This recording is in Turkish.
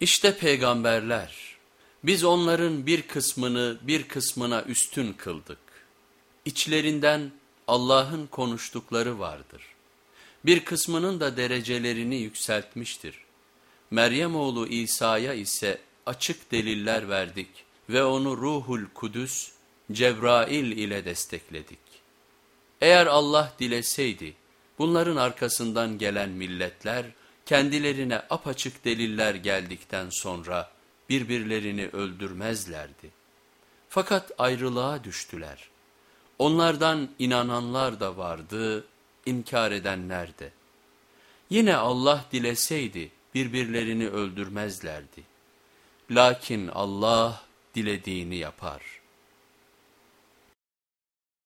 İşte peygamberler, biz onların bir kısmını bir kısmına üstün kıldık. İçlerinden Allah'ın konuştukları vardır. Bir kısmının da derecelerini yükseltmiştir. Meryem oğlu İsa'ya ise açık deliller verdik ve onu Ruhul Kudüs, Cebrail ile destekledik. Eğer Allah dileseydi, bunların arkasından gelen milletler, kendilerine apaçık deliller geldikten sonra birbirlerini öldürmezlerdi. Fakat ayrılığa düştüler. Onlardan inananlar da vardı, inkar edenler de. Yine Allah dileseydi birbirlerini öldürmezlerdi. Lakin Allah dilediğini yapar.''